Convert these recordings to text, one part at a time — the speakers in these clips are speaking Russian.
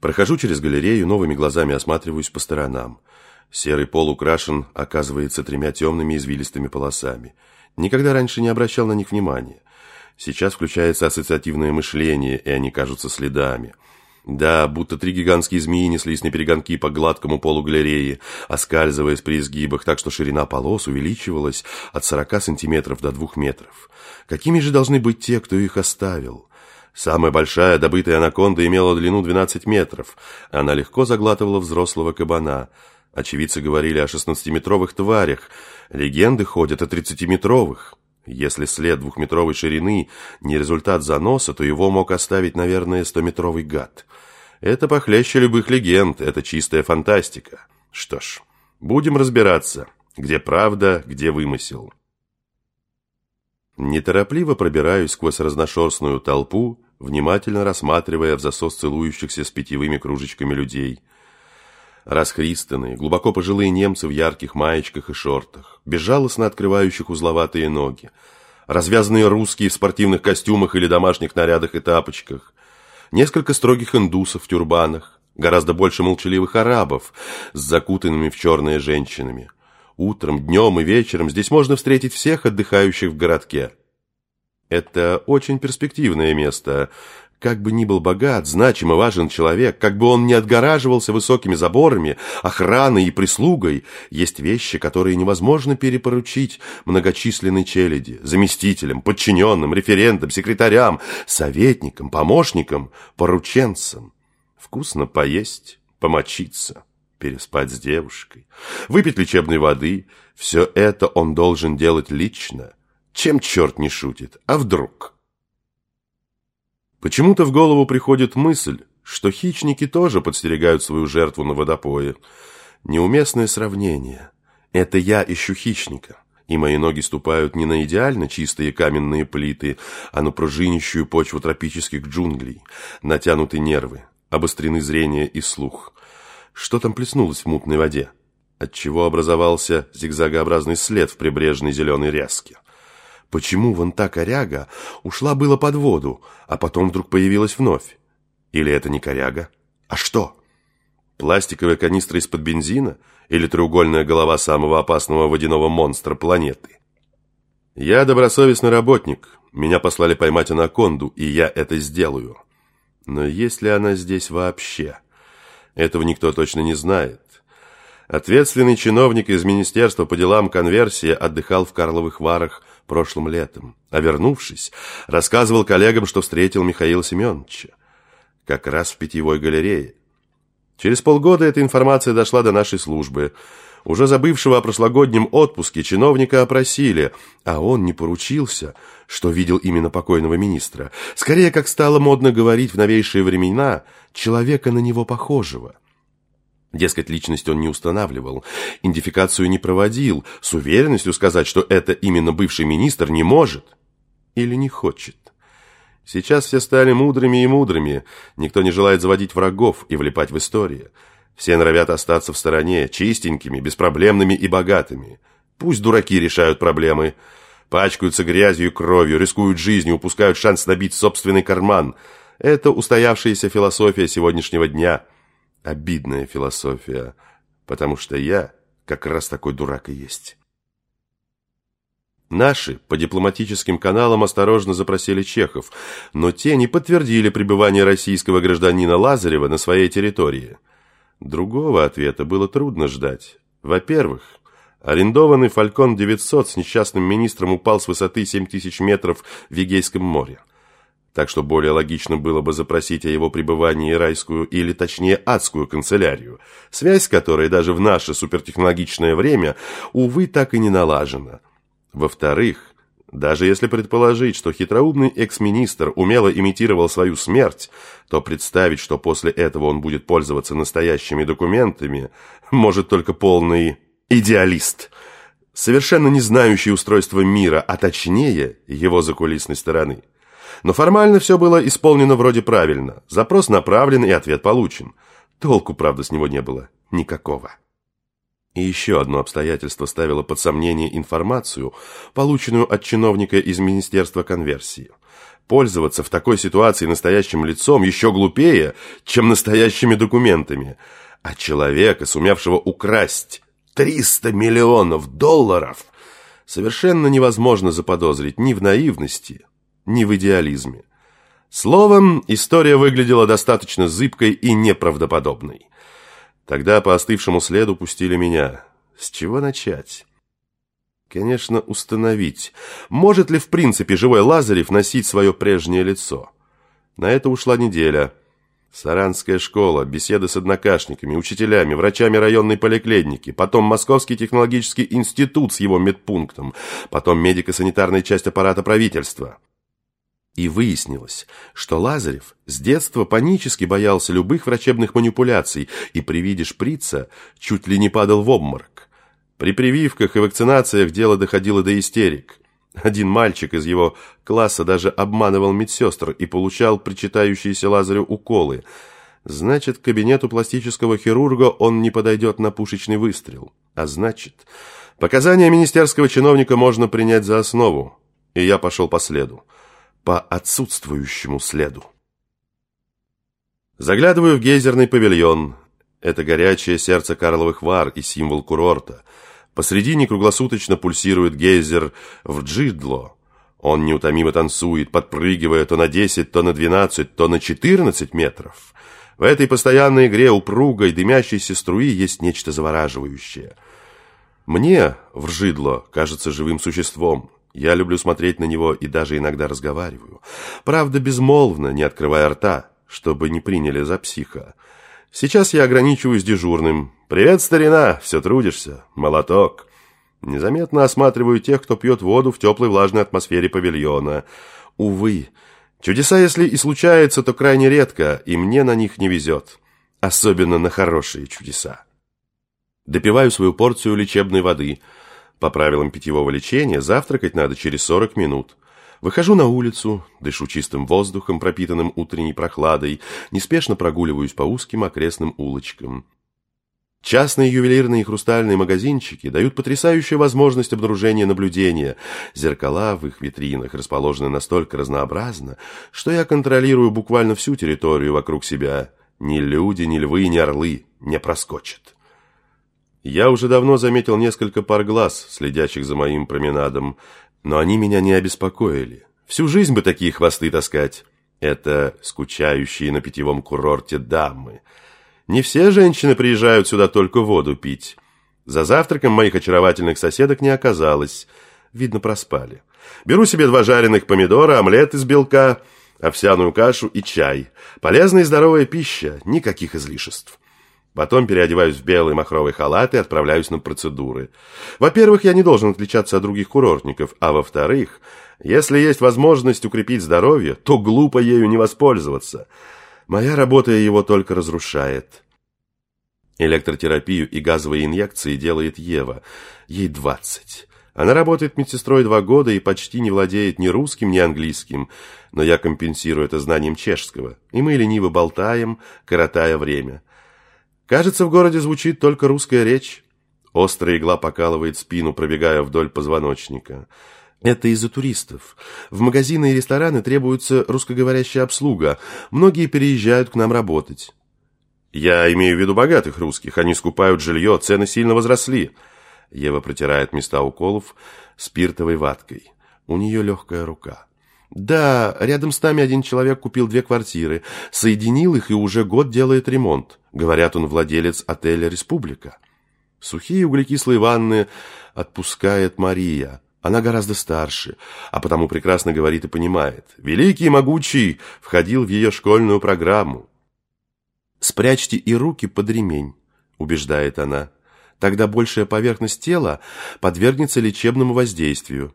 Прохожу через галерею, новыми глазами осматриваюсь по сторонам. Серый пол украшен, оказывается, тремя темными извилистыми полосами. Никогда раньше не обращал на них внимания. Сейчас включается ассоциативное мышление, и они кажутся следами. Да, будто три гигантские змеи неслись на перегонки по гладкому полу галереи, оскальзываясь при изгибах, так что ширина полос увеличивалась от 40 сантиметров до 2 метров. Какими же должны быть те, кто их оставил? Самая большая добытая анаконда имела длину 12 метров. Она легко заглатывала взрослого кабана. Очевидцы говорили о 16-метровых тварях. Легенды ходят о 30-метровых. Если след двухметровой ширины не результат заноса, то его мог оставить, наверное, 100-метровый гад. Это похлеще любых легенд, это чистая фантастика. Что ж, будем разбираться, где правда, где вымысел. Неторопливо пробираюсь сквозь разношерстную толпу, внимательно рассматривая в засос целующихся с питьевыми кружечками людей. Расхристанные, глубоко пожилые немцы в ярких маечках и шортах, безжалостно открывающих узловатые ноги, развязанные русские в спортивных костюмах или домашних нарядах и тапочках, несколько строгих индусов в тюрбанах, гораздо больше молчаливых арабов с закутанными в черные женщинами – Утром, днем и вечером здесь можно встретить всех отдыхающих в городке. Это очень перспективное место. Как бы ни был богат, значим и важен человек, как бы он ни отгораживался высокими заборами, охраной и прислугой, есть вещи, которые невозможно перепоручить многочисленной челяди, заместителям, подчиненным, референтам, секретарям, советникам, помощникам, порученцам. Вкусно поесть, помочиться переспать с девушкой, выпить лечебной воды. Все это он должен делать лично. Чем черт не шутит? А вдруг? Почему-то в голову приходит мысль, что хищники тоже подстерегают свою жертву на водопое. Неуместное сравнение. Это я ищу хищника, и мои ноги ступают не на идеально чистые каменные плиты, а на пружинищую почву тропических джунглей, натянуты нервы, обострены зрение и слух. Что там плеснулось в мутной воде? Отчего образовался зигзагообразный след в прибрежной зеленой ряске? Почему вон та коряга ушла было под воду, а потом вдруг появилась вновь? Или это не коряга? А что? Пластиковая канистра из-под бензина? Или треугольная голова самого опасного водяного монстра планеты? Я добросовестный работник. Меня послали поймать анаконду, и я это сделаю. Но есть ли она здесь вообще? Этого никто точно не знает. Ответственный чиновник из Министерства по делам конверсии отдыхал в Карловых Варах прошлым летом, а вернувшись, рассказывал коллегам, что встретил Михаила Семеновича. Как раз в питьевой галерее. Через полгода эта информация дошла до нашей службы. Уже забывшего о прошлогоднем отпуске чиновника опросили, а он не поручился, что видел именно покойного министра. Скорее, как стало модно говорить в новейшие времена, человека на него похожего. Дескать, личность он не устанавливал, идентификацию не проводил, с уверенностью сказать, что это именно бывший министр, не может или не хочет. Сейчас все стали мудрыми и мудрыми, никто не желает заводить врагов и влипать в историю. Все норовят остаться в стороне, чистенькими, беспроблемными и богатыми. Пусть дураки решают проблемы, пачкаются грязью и кровью, рискуют жизнью, упускают шанс набить собственный карман. Это устоявшаяся философия сегодняшнего дня. Обидная философия, потому что я как раз такой дурак и есть. Наши по дипломатическим каналам осторожно запросили чехов, но те не подтвердили пребывание российского гражданина Лазарева на своей территории. Другого ответа было трудно ждать. Во-первых, арендованный «Фалькон-900» с несчастным министром упал с высоты 7000 метров в Егейском море. Так что более логично было бы запросить о его пребывании райскую или точнее адскую канцелярию, связь с которой даже в наше супертехнологичное время, увы, так и не налажена – во-вторых, даже если предположить, что хитроумный экс-министр умело имитировал свою смерть, то представить, что после этого он будет пользоваться настоящими документами, может только полный идеалист, совершенно не знающий устройства мира, а точнее его закулисной стороны. Но формально все было исполнено вроде правильно. Запрос направлен и ответ получен. Толку, правда, с него не было никакого. И еще одно обстоятельство ставило под сомнение информацию, полученную от чиновника из Министерства конверсии. Пользоваться в такой ситуации настоящим лицом еще глупее, чем настоящими документами. А человека, сумевшего украсть 300 миллионов долларов, совершенно невозможно заподозрить ни в наивности, ни в идеализме. Словом, история выглядела достаточно зыбкой и неправдоподобной. Тогда по остывшему следу пустили меня. С чего начать? Конечно, установить, может ли в принципе живой Лазарев носить свое прежнее лицо. На это ушла неделя. Саранская школа, беседы с однокашниками, учителями, врачами районной поликлиники, потом Московский технологический институт с его медпунктом, потом медико-санитарная часть аппарата правительства. И выяснилось, что Лазарев с детства панически боялся любых врачебных манипуляций и при виде шприца чуть ли не падал в обморок. При прививках и вакцинациях дело доходило до истерик. Один мальчик из его класса даже обманывал медсестр и получал причитающиеся Лазарю уколы. Значит, к кабинету пластического хирурга он не подойдет на пушечный выстрел. А значит, показания министерского чиновника можно принять за основу. И я пошел по следу по отсутствующему следу. Заглядываю в гейзерный павильон. Это горячее сердце Карловых Вар и символ курорта. Посредине круглосуточно пульсирует гейзер в Джидло. Он неутомимо танцует, подпрыгивая то на 10, то на 12, то на 14 метров. В этой постоянной игре упругой, дымящейся струи есть нечто завораживающее. Мне в Ржидло кажется живым существом, я люблю смотреть на него и даже иногда разговариваю. Правда, безмолвно, не открывая рта, чтобы не приняли за психа. Сейчас я ограничиваюсь дежурным. «Привет, старина! Все трудишься? Молоток!» Незаметно осматриваю тех, кто пьет воду в теплой влажной атмосфере павильона. Увы, чудеса, если и случаются, то крайне редко, и мне на них не везет. Особенно на хорошие чудеса. Допиваю свою порцию лечебной воды – по правилам питьевого лечения завтракать надо через 40 минут. Выхожу на улицу, дышу чистым воздухом, пропитанным утренней прохладой, неспешно прогуливаюсь по узким окрестным улочкам. Частные ювелирные и хрустальные магазинчики дают потрясающую возможность обнаружения наблюдения. Зеркала в их витринах расположены настолько разнообразно, что я контролирую буквально всю территорию вокруг себя. Ни люди, ни львы, ни орлы не проскочат. Я уже давно заметил несколько пар глаз, следящих за моим променадом, но они меня не обеспокоили. Всю жизнь бы такие хвосты таскать. Это скучающие на питьевом курорте дамы. Не все женщины приезжают сюда только воду пить. За завтраком моих очаровательных соседок не оказалось. Видно, проспали. Беру себе два жареных помидора, омлет из белка, овсяную кашу и чай. Полезная и здоровая пища, никаких излишеств. Потом переодеваюсь в белый махровый халат и отправляюсь на процедуры. Во-первых, я не должен отличаться от других курортников, а во-вторых, если есть возможность укрепить здоровье, то глупо ею не воспользоваться. Моя работа его только разрушает. Электротерапию и газовые инъекции делает Ева. Ей двадцать. Она работает медсестрой два года и почти не владеет ни русским, ни английским, но я компенсирую это знанием чешского, и мы лениво болтаем, коротая время. Кажется, в городе звучит только русская речь. Острая игла покалывает спину, пробегая вдоль позвоночника. Это из-за туристов. В магазины и рестораны требуется русскоговорящая обслуга. Многие переезжают к нам работать. Я имею в виду богатых русских. Они скупают жилье, цены сильно возросли. Ева протирает места уколов спиртовой ваткой. У нее легкая рука. Да, рядом с нами один человек купил две квартиры, соединил их и уже год делает ремонт. Говорят, он владелец отеля «Республика». Сухие углекислые ванны отпускает Мария. Она гораздо старше, а потому прекрасно говорит и понимает. Великий и могучий входил в ее школьную программу. «Спрячьте и руки под ремень», – убеждает она. «Тогда большая поверхность тела подвергнется лечебному воздействию».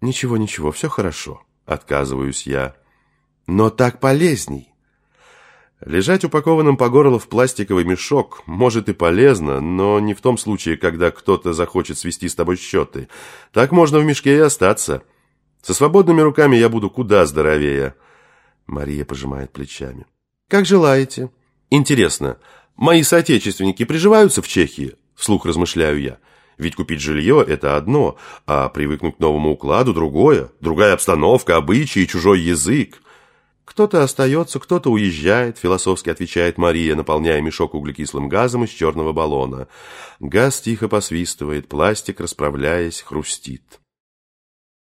«Ничего, ничего, все хорошо», – отказываюсь я. «Но так полезней». Лежать упакованным по горло в пластиковый мешок может и полезно, но не в том случае, когда кто-то захочет свести с тобой счеты. Так можно в мешке и остаться. Со свободными руками я буду куда здоровее. Мария пожимает плечами. Как желаете. Интересно, мои соотечественники приживаются в Чехии? вслух размышляю я. Ведь купить жилье – это одно, а привыкнуть к новому укладу – другое. Другая обстановка, обычаи, чужой язык. Кто-то остается, кто-то уезжает, философски отвечает Мария, наполняя мешок углекислым газом из черного баллона. Газ тихо посвистывает, пластик, расправляясь, хрустит.